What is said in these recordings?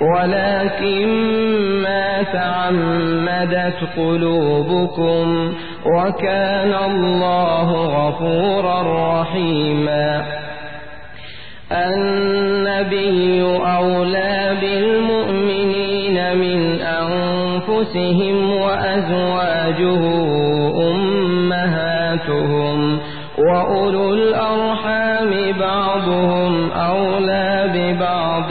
ولكن ما تعمدت قلوبكم وكان الله غفورا رحيما. النبي أولى بالمؤمنين من أنفسهم وأزواجه أمهاتهم وأولو الأرحام بعضهم أولى ببعض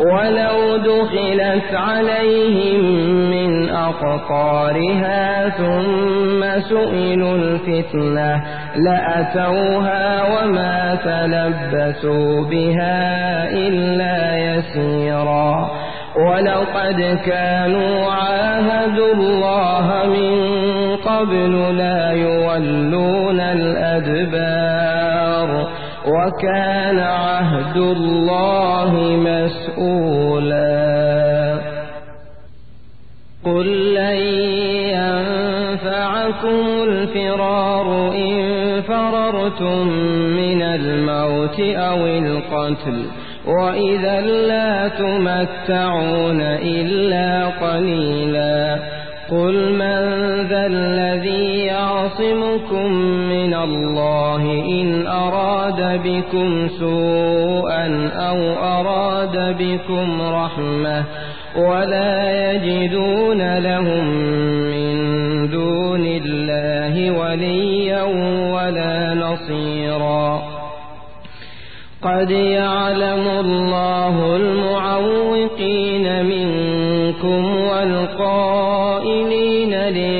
ولو دخلت عليهم من أقطارها ثم سئلوا الفتنة لأتوها وما تلبسوا بها إلا يسيرا. ولقد كانوا عاهدوا الله من قبل لا يولون الأدبار. وكان عهد الله مسؤولا. قل لن ينفعكم الفرار إن فررتم من الموت أو القتل وإذا لا تمتعون إلا قليلا. قل من ذا الذي يعصمكم الله إن أراد بكم سوءا أو أراد بكم رحمة ولا يجدون لهم من دون الله وليا ولا نصيرا. قد يعلم الله المعوقين منكم والقائلين لإخوانهم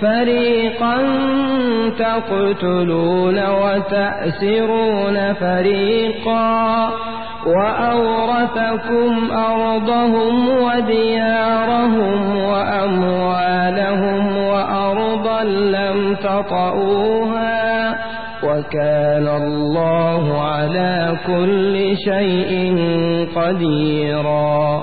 فريقا تقتلون وتأسرون فريقا وأورثكم أرضهم وديارهم وأموالهم وأرضا أرضا لم تطئوها وكان الله على كل شيء قديرا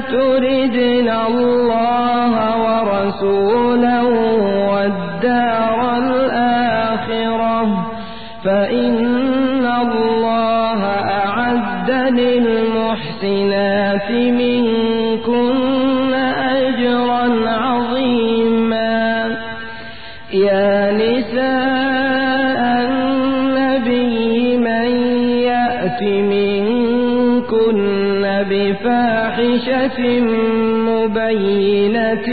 تردن الله ورسوله والدار الآخرة فإن الله بفاحشة مبينة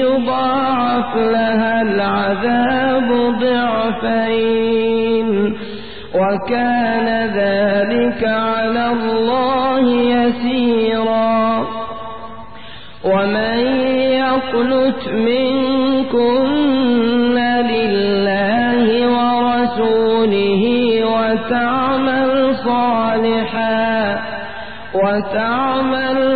يضاعف لها العذاب ضعفين وكان ذلك على الله يسيرا ومن يقنت منكن لله ورسوله وتعمل صالحا وتعمل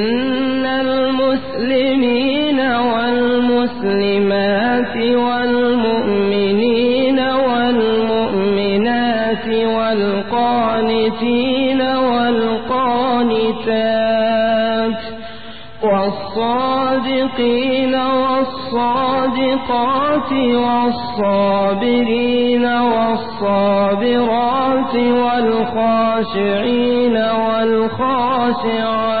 والقانتين والقانتات والصادقين والصادقات والصابرين والصابرات والخاشعين والخاشعات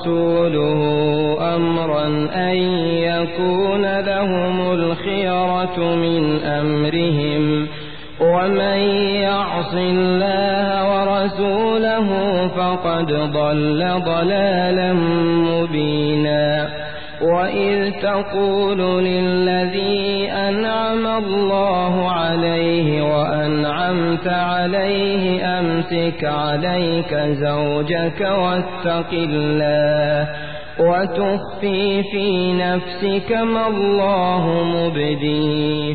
ورسوله أمرا أن يكون لهم الخيرة من أمرهم. ومن يعص الله ورسوله فقد ضل ضلالا مبينا. وإذ تقول للذي أنعم الله عليه وأنعمت عليه أمسك عليك زوجك واتق الله وتخفي في نفسك ما الله مبديه.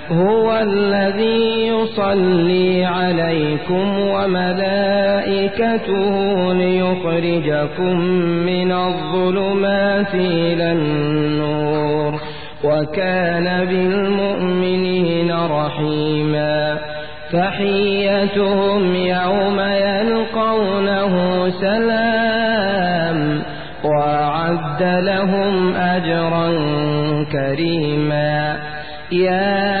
هو الذي يصلي عليكم وملائكته ليخرجكم من الظلمات إلى النور وكان بالمؤمنين رحيما تحيتهم يوم يلقونه سلام وأعد لهم أجرا كريما يا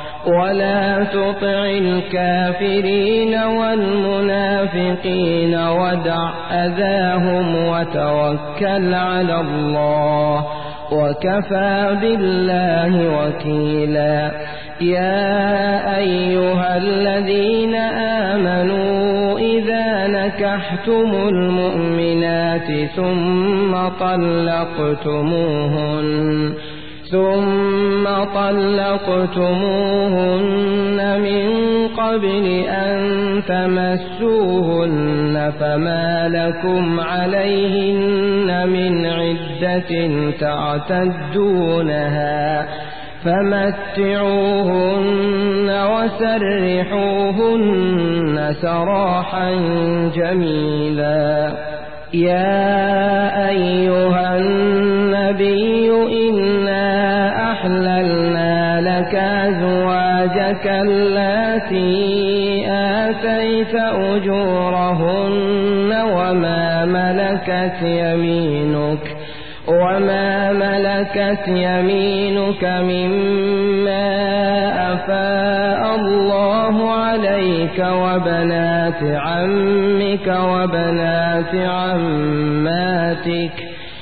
ولا تطع الكافرين والمنافقين ودع أذاهم وتوكل على الله وكفى بالله وكيلا. يا أيها الذين آمنوا إذا نكحتم المؤمنات ثم طلقتموهن ثم طلقتموهن من قبل أن تمسوهن فما لكم عليهن من عدة تعتدونها فمتعوهن وسرحوهن سراحا جميلا. يا أيها النبي إنا أحللنا لك أزواجك التي آتيت أجورهن وما ملكت يمينك وما ملكت يمينك مما أفاء الله عليك وبنات عمك وبنات عماتك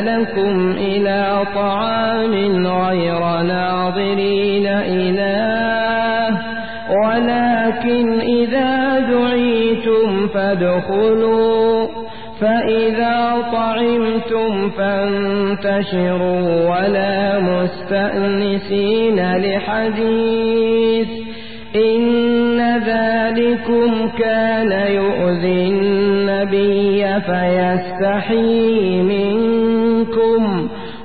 لكم إلى طعام غير ناظرين إله ولكن إذا دعيتم فادخلوا فإذا طعمتم فانتشروا ولا مستأنسين لحديث. إن ذلكم كان يؤذي النبي فيستحي منكم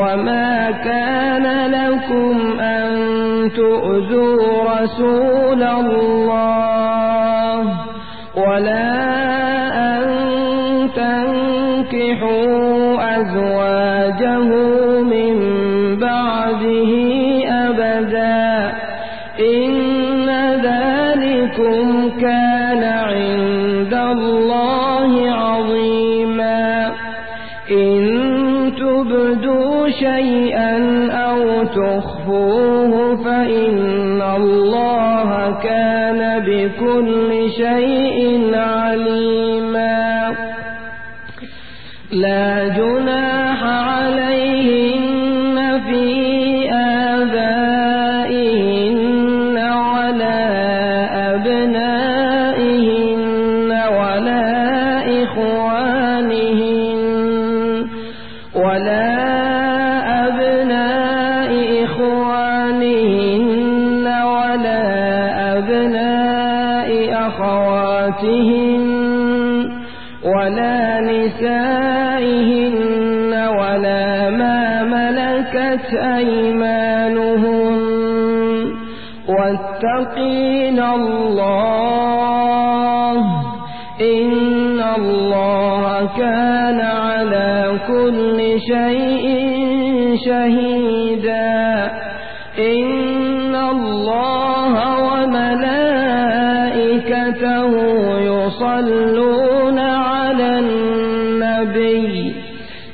وما كان لكم أن تؤذوا رسول الله ولا أن تنكحوا أزواجه تبدوا شيئا أو تخفوه فإن الله كان بكل شيء عليما. لا جناح الله كان على كل شيء شهيدا. إن الله وملائكته يصلون على النبي.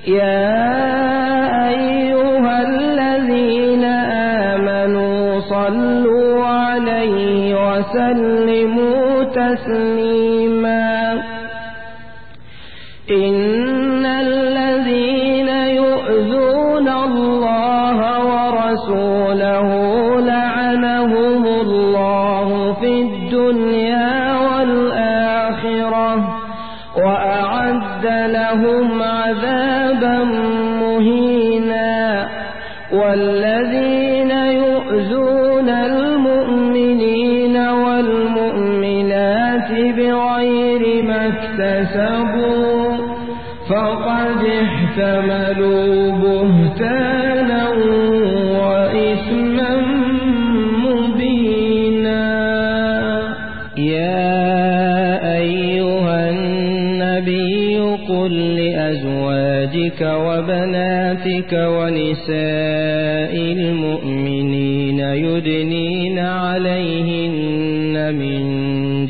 يا أيها الذين آمنوا صلوا عليه وسلموا تسليما. والمؤمنات بغير ما اكتسبوا فقد احتملوا بهتانا وإثما مبينا. يا أيها النبي قل لأزواجك وبناتك ونساء المؤمنين يدنين عليهن من